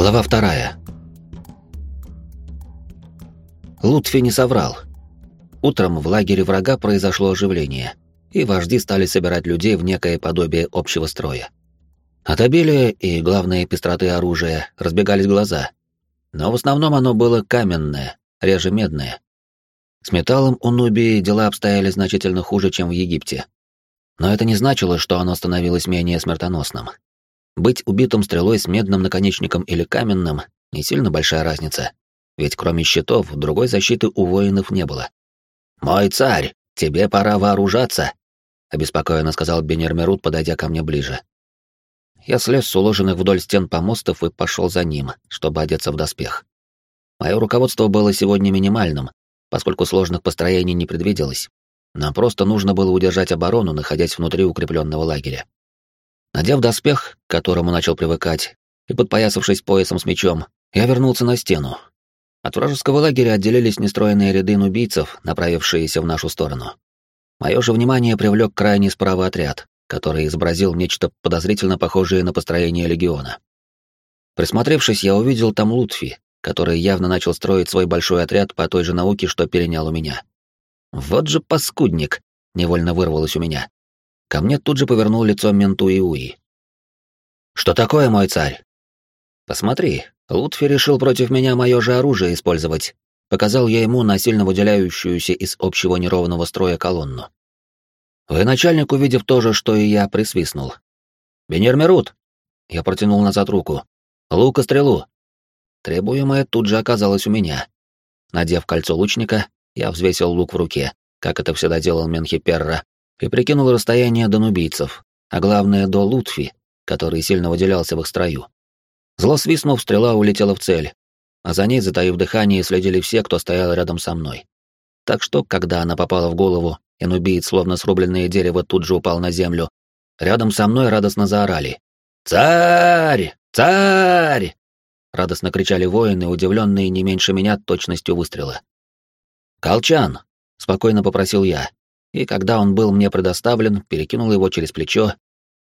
Глава вторая. Лутфи не соврал. Утром в лагере врага произошло оживление, и вожди стали собирать людей в некое подобие общего строя. От обилия и, главное, пестроты оружия разбегались глаза. Но в основном оно было каменное, реже медное. С металлом у Нубии дела обстояли значительно хуже, чем в Египте. Но это не значило, что оно становилось менее смертоносным. Быть убитым стрелой с медным наконечником или каменным — не сильно большая разница, ведь кроме щитов другой защиты у воинов не было. «Мой царь, тебе пора вооружаться», — обеспокоенно сказал Бенермерут, подойдя ко мне ближе. Я слез с уложенных вдоль стен помостов и пошел за ним, чтобы одеться в доспех. Мое руководство было сегодня минимальным, поскольку сложных построений не предвиделось. Нам просто нужно было удержать оборону, находясь внутри укрепленного лагеря. Надев доспех, к которому начал привыкать, и подпоясавшись поясом с мечом, я вернулся на стену. От вражеского лагеря отделились нестроенные ряды нубийцев, направившиеся в нашу сторону. Мое же внимание привлек крайний справа отряд, который изобразил нечто подозрительно похожее на построение легиона. Присмотревшись, я увидел там Лутфи, который явно начал строить свой большой отряд по той же науке, что перенял у меня. «Вот же паскудник!» — невольно вырвалось у меня. Ко мне тут же повернул лицо менту Иуи. «Что такое, мой царь?» «Посмотри, Лутфи решил против меня мое же оружие использовать», показал я ему насильно выделяющуюся из общего неровного строя колонну. Военачальник, увидев то же, что и я, присвистнул. «Бенермерут!» Я протянул назад руку. «Лук и стрелу!» Требуемое тут же оказалось у меня. Надев кольцо лучника, я взвесил лук в руке, как это всегда делал Менхиперра, и прикинул расстояние до нубийцев, а главное до Лутфи, который сильно выделялся в их строю. Зло свистнув, стрела улетела в цель, а за ней, затаив дыхание, следили все, кто стоял рядом со мной. Так что, когда она попала в голову, и нубиец, словно срубленное дерево, тут же упал на землю, рядом со мной радостно заорали. «Царь! Царь!» Радостно кричали воины, удивленные не меньше меня точностью выстрела. «Колчан!» — спокойно попросил я, и когда он был мне предоставлен, перекинул его через плечо,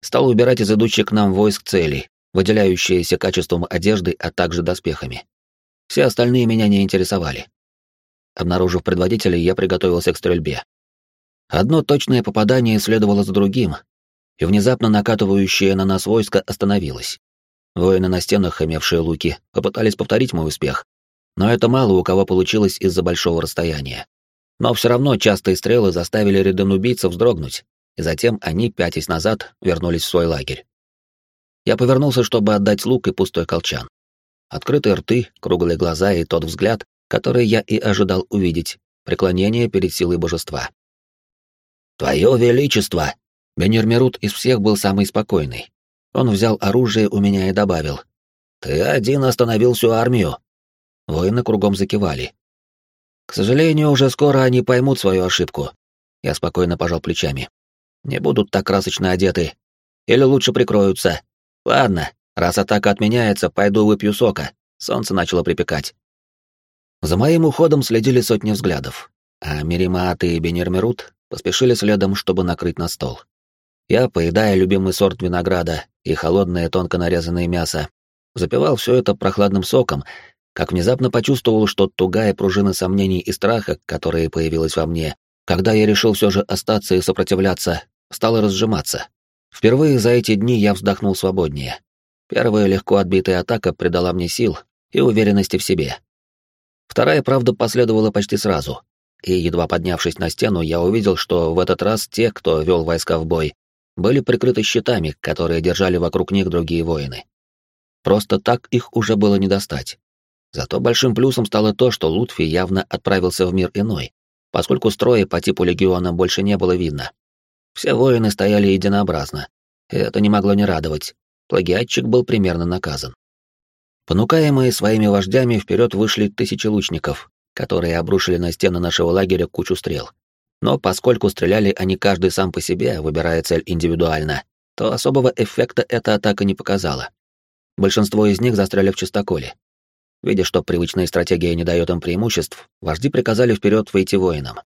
стал убирать из идущих к нам войск цели, выделяющиеся качеством одежды, а также доспехами. Все остальные меня не интересовали. Обнаружив предводителя, я приготовился к стрельбе. Одно точное попадание следовало за другим, и внезапно накатывающее на нас войско остановилось. Воины на стенах, имевшие луки, попытались повторить мой успех, но это мало у кого получилось из-за большого расстояния. Но все равно частые стрелы заставили ряды убийцев вздрогнуть, и затем они, пятясь назад, вернулись в свой лагерь. Я повернулся, чтобы отдать лук и пустой колчан. Открытые рты, круглые глаза и тот взгляд, который я и ожидал увидеть, преклонение перед силой божества. «Твое Величество!» Бенермерут из всех был самый спокойный. Он взял оружие у меня и добавил. «Ты один остановил всю армию!» Воины кругом закивали. К сожалению, уже скоро они поймут свою ошибку. Я спокойно пожал плечами. Не будут так красочно одеты. Или лучше прикроются. Ладно, раз атака отменяется, пойду выпью сока. Солнце начало припекать. За моим уходом следили сотни взглядов, а Миримаат и Бенермерут поспешили следом, чтобы накрыть на стол. Я, поедая любимый сорт винограда и холодное тонко нарезанное мясо, запивал все это прохладным соком как внезапно почувствовал, что тугая пружина сомнений и страха, которая появилась во мне, когда я решил все же остаться и сопротивляться, стала разжиматься. Впервые за эти дни я вздохнул свободнее. Первая легко отбитая атака придала мне сил и уверенности в себе. Вторая, правда, последовала почти сразу. И, едва поднявшись на стену, я увидел, что в этот раз те, кто вел войска в бой, были прикрыты щитами, которые держали вокруг них другие воины. Просто так их уже было не достать. Зато большим плюсом стало то, что Лутфи явно отправился в мир иной, поскольку строя по типу легиона больше не было видно. Все воины стояли единообразно, и это не могло не радовать. Плагиатчик был примерно наказан. Понукаемые своими вождями вперед вышли тысячи лучников, которые обрушили на стены нашего лагеря кучу стрел. Но поскольку стреляли они каждый сам по себе, выбирая цель индивидуально, то особого эффекта эта атака не показала. Большинство из них застряли в чистоколе, Видя, что привычная стратегия не дает им преимуществ, вожди приказали вперед выйти воинам.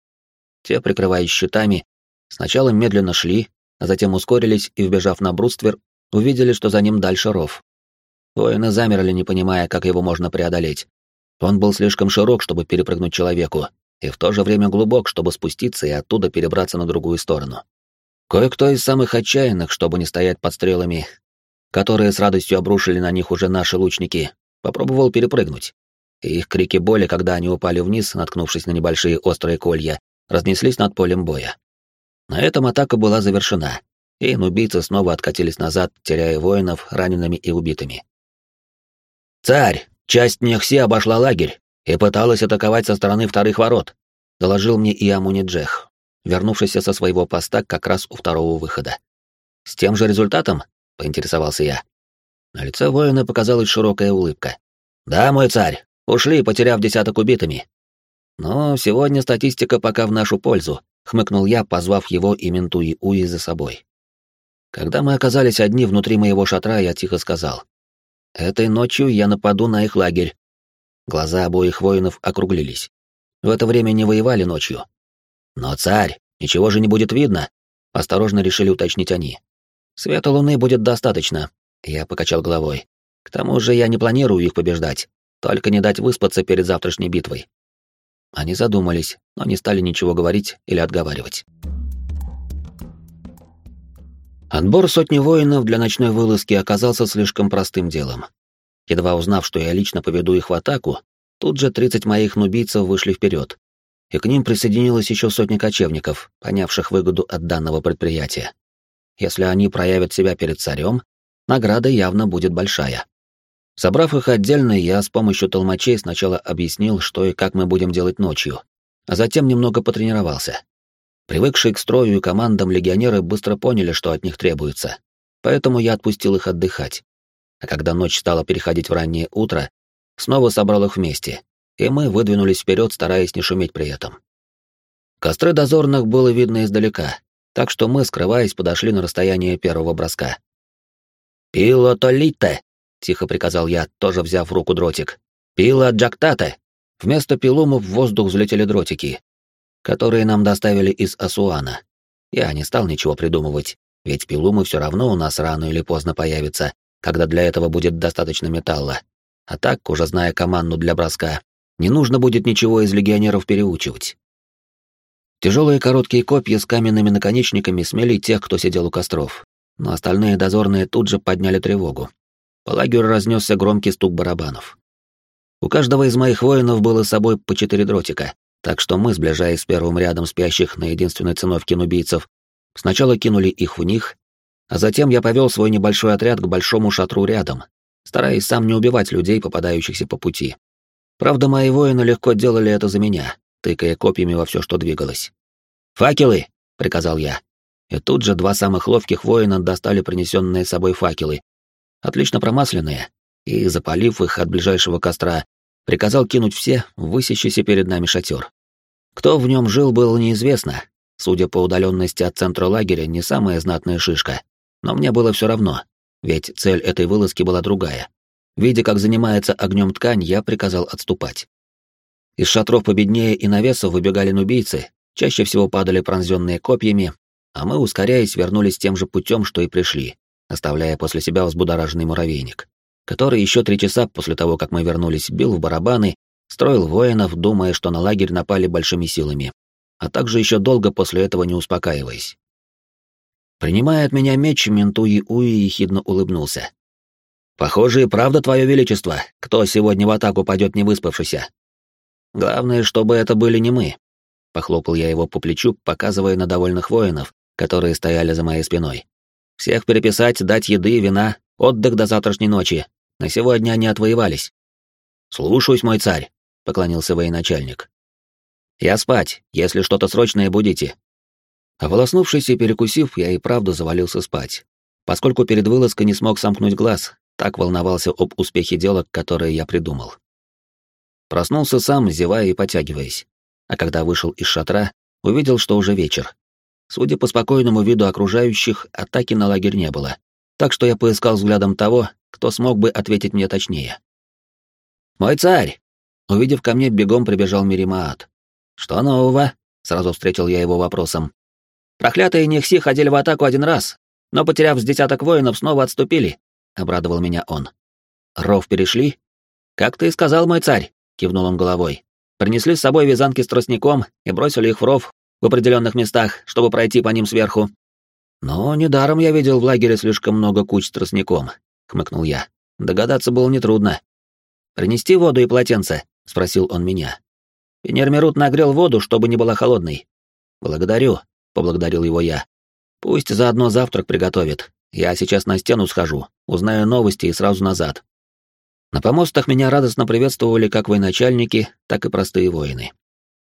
Те, прикрываясь щитами, сначала медленно шли, а затем ускорились и, вбежав на бруствер, увидели, что за ним дальше ров. Воины замерли, не понимая, как его можно преодолеть. Он был слишком широк, чтобы перепрыгнуть человеку, и в то же время глубок, чтобы спуститься и оттуда перебраться на другую сторону. Кое-кто из самых отчаянных, чтобы не стоять под стрелами, которые с радостью обрушили на них уже наши лучники, попробовал перепрыгнуть. И их крики боли, когда они упали вниз, наткнувшись на небольшие острые колья, разнеслись над полем боя. На этом атака была завершена, и нубийцы снова откатились назад, теряя воинов ранеными и убитыми. «Царь! Часть Нехси обошла лагерь и пыталась атаковать со стороны вторых ворот», — доложил мне и Амуни Джех, вернувшийся со своего поста как раз у второго выхода. «С тем же результатом?» — поинтересовался я. На лице воина показалась широкая улыбка. «Да, мой царь, ушли, потеряв десяток убитыми». «Но сегодня статистика пока в нашу пользу», — хмыкнул я, позвав его и Ментуи Уи за собой. Когда мы оказались одни внутри моего шатра, я тихо сказал. «Этой ночью я нападу на их лагерь». Глаза обоих воинов округлились. В это время не воевали ночью, «Но, царь, ничего же не будет видно», — осторожно решили уточнить они. «Света луны будет достаточно», — я покачал головой. «К тому же я не планирую их побеждать, только не дать выспаться перед завтрашней битвой». Они задумались, но не стали ничего говорить или отговаривать. Отбор сотни воинов для ночной вылазки оказался слишком простым делом. Едва узнав, что я лично поведу их в атаку, тут же 30 моих нубийцев вышли вперед, и к ним присоединилось еще сотня кочевников, понявших выгоду от данного предприятия. Если они проявят себя перед царем, награда явно будет большая. Собрав их отдельно, я с помощью толмачей сначала объяснил, что и как мы будем делать ночью, а затем немного потренировался. Привыкшие к строю и командам легионеры быстро поняли, что от них требуется, поэтому я отпустил их отдыхать. А когда ночь стала переходить в раннее утро, снова собрал их вместе и мы выдвинулись вперед, стараясь не шуметь при этом. Костры дозорных было видно издалека, так что мы, скрываясь, подошли на расстояние первого броска. «Пилотолите!» — тихо приказал я, тоже взяв в руку дротик. «Пила джактате!» Вместо пилумов в воздух взлетели дротики, которые нам доставили из Асуана. Я не стал ничего придумывать, ведь пилумы все равно у нас рано или поздно появятся, когда для этого будет достаточно металла. А так, уже зная команду для броска, не нужно будет ничего из легионеров переучивать. Тяжелые короткие копья с каменными наконечниками смели тех, кто сидел у костров, но остальные дозорные тут же подняли тревогу. По лагерю разнесся громкий стук барабанов. У каждого из моих воинов было с собой по четыре дротика, так что мы, сближаясь с первым рядом спящих на единственной циновке нубийцев, сначала кинули их в них, а затем я повел свой небольшой отряд к большому шатру рядом, стараясь сам не убивать людей, попадающихся по пути. Правда, мои воины легко делали это за меня, тыкая копьями во все, что двигалось. «Факелы!» — приказал я. И тут же два самых ловких воина достали принесенные с собой факелы, отлично промасленные, и, запалив их от ближайшего костра, приказал кинуть все высящийся перед нами шатер. Кто в нем жил, было неизвестно. Судя по удаленности от центра лагеря, не самая знатная шишка. Но мне было все равно, ведь цель этой вылазки была другая. Видя, как занимается огнем ткань, я приказал отступать. Из шатров победнее и навесов выбегали нубийцы, чаще всего падали пронзенные копьями, а мы, ускоряясь, вернулись тем же путем, что и пришли, оставляя после себя взбудораженный муравейник, который еще три часа после того, как мы вернулись, бил в барабаны, строил воинов, думая, что на лагерь напали большими силами, а также еще долго после этого не успокаиваясь. Принимая от меня меч, Ментуи Уи ехидно улыбнулся. Похоже, и правда, Твое Величество, кто сегодня в атаку пойдет не выспавшийся. Главное, чтобы это были не мы. Похлопал я его по плечу, показывая на довольных воинов, которые стояли за моей спиной. Всех переписать, дать еды, вина, отдых до завтрашней ночи. На сегодня они отвоевались. Слушаюсь, мой царь, поклонился военачальник. Я спать, если что-то срочное будете. Ополоснувшись и перекусив, я и правда завалился спать, поскольку перед вылазкой не смог сомкнуть глаз, так волновался об успехе дела, которые я придумал. Проснулся сам, зевая и потягиваясь. А когда вышел из шатра, увидел, что уже вечер. Судя по спокойному виду окружающих, атаки на лагерь не было. Так что я поискал взглядом того, кто смог бы ответить мне точнее. «Мой царь!» Увидев ко мне, бегом прибежал Миримаат. «Что нового?» — сразу встретил я его вопросом. «Проклятые Нехси ходили в атаку один раз, но, потеряв с десяток воинов, снова отступили обрадовал меня он. ров перешли?» «Как ты и сказал, мой царь», — кивнул он головой. «Принесли с собой вязанки с тростником и бросили их в ров в определенных местах, чтобы пройти по ним сверху». «Но недаром я видел в лагере слишком много куч с тростником», — хмыкнул я. «Догадаться было нетрудно». «Принести воду и полотенце?» — спросил он меня. Пенермерут нагрел воду, чтобы не была холодной. «Благодарю», — поблагодарил его я. «Пусть заодно завтрак приготовит. Я сейчас на стену схожу, узнаю новости и сразу назад». На помостах меня радостно приветствовали как военачальники, так и простые воины.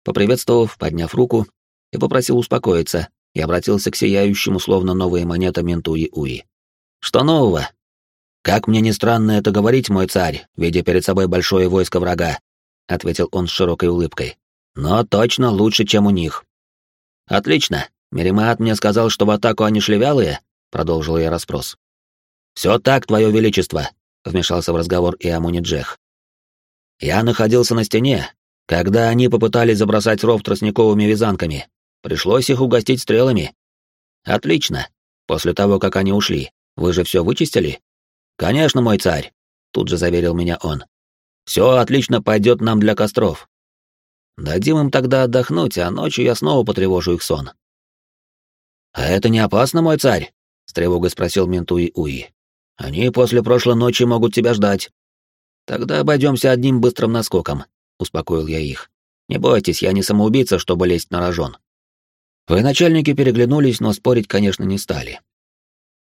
Поприветствовав, подняв руку, я попросил успокоиться и обратился к сияющему, словно новая монета Ментуи-Уи. «Что нового?» «Как мне не странно это говорить, мой царь, видя перед собой большое войско врага», — ответил он с широкой улыбкой. «Но точно лучше, чем у них». «Отлично. Меримаат мне сказал, что в атаку они шли вялые?» — продолжил я расспрос. «Все так, твое величество», — вмешался в разговор и Амуни Джех. «Я находился на стене, когда они попытались забросать ров тростниковыми вязанками. Пришлось их угостить стрелами». «Отлично. После того, как они ушли, вы же все вычистили?» «Конечно, мой царь», — тут же заверил меня он. Все отлично пойдет нам для костров. Дадим им тогда отдохнуть, а ночью я снова потревожу их сон. А это не опасно, мой царь? с тревогой спросил Ментуи Уи. Они после прошлой ночи могут тебя ждать. Тогда обойдемся одним быстрым наскоком, успокоил я их. Не бойтесь, я не самоубийца, чтобы лезть на рожон. Военачальники переглянулись, но спорить, конечно, не стали.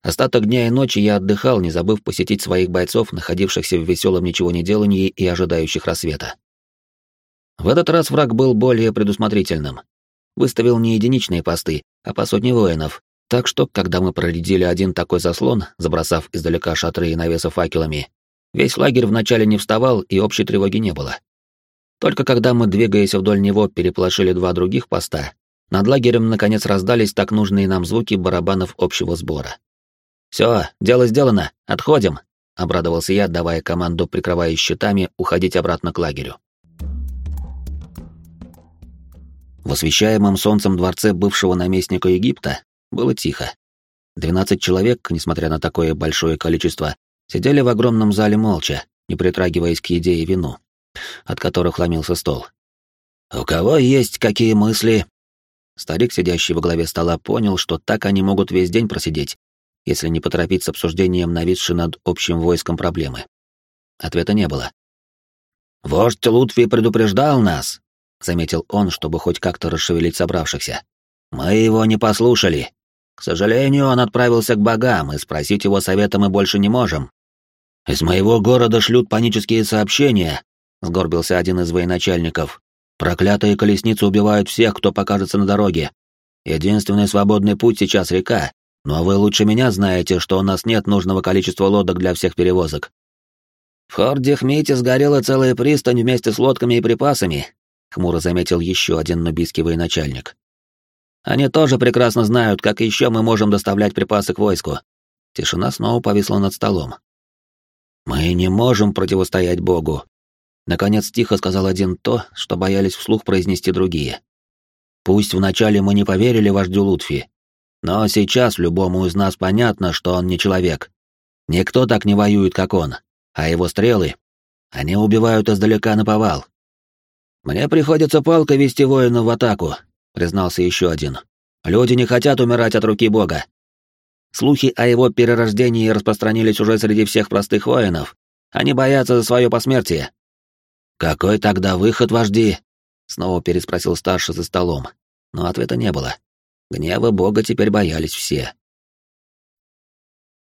Остаток дня и ночи я отдыхал, не забыв посетить своих бойцов, находившихся в веселом ничего не делании и ожидающих рассвета. В этот раз враг был более предусмотрительным. Выставил не единичные посты, а по сотне воинов, так что, когда мы проредили один такой заслон, забросав издалека шатры и навесы факелами, весь лагерь вначале не вставал и общей тревоги не было. Только когда мы, двигаясь вдоль него, переполошили два других поста, над лагерем наконец раздались так нужные нам звуки барабанов общего сбора. «Все, дело сделано, отходим», — обрадовался я, давая команду, прикрываясь щитами, уходить обратно к лагерю. В освещаемом солнцем дворце бывшего наместника Египта было тихо. Двенадцать человек, несмотря на такое большое количество, сидели в огромном зале молча, не притрагиваясь к еде и вину, от которых ломился стол. «У кого есть какие мысли?» Старик, сидящий во главе стола, понял, что так они могут весь день просидеть, если не поторопить с обсуждением нависшей над общим войском проблемы. Ответа не было. «Вождь Лутви предупреждал нас», — заметил он, чтобы хоть как-то расшевелить собравшихся. «Мы его не послушали. К сожалению, он отправился к богам, и спросить его совета мы больше не можем. Из моего города шлют панические сообщения», — сгорбился один из военачальников. «Проклятые колесницы убивают всех, кто покажется на дороге. Единственный свободный путь сейчас река, но вы лучше меня знаете, что у нас нет нужного количества лодок для всех перевозок. В Хорде Хмите сгорела целая пристань вместе с лодками и припасами, хмуро заметил еще один нубийский военачальник. Они тоже прекрасно знают, как еще мы можем доставлять припасы к войску. Тишина снова повисла над столом. Мы не можем противостоять Богу. Наконец тихо сказал один то, что боялись вслух произнести другие. Пусть вначале мы не поверили вождю Лутфи, но сейчас любому из нас понятно, что он не человек. Никто так не воюет, как он. А его стрелы, они убивают издалека на повал. Мне приходится палкой вести воина в атаку, признался еще один. Люди не хотят умирать от руки Бога. Слухи о его перерождении распространились уже среди всех простых воинов. Они боятся за свое посмертие. Какой тогда выход, вожди? Снова переспросил старший за столом, но ответа не было. Гнева бога теперь боялись все.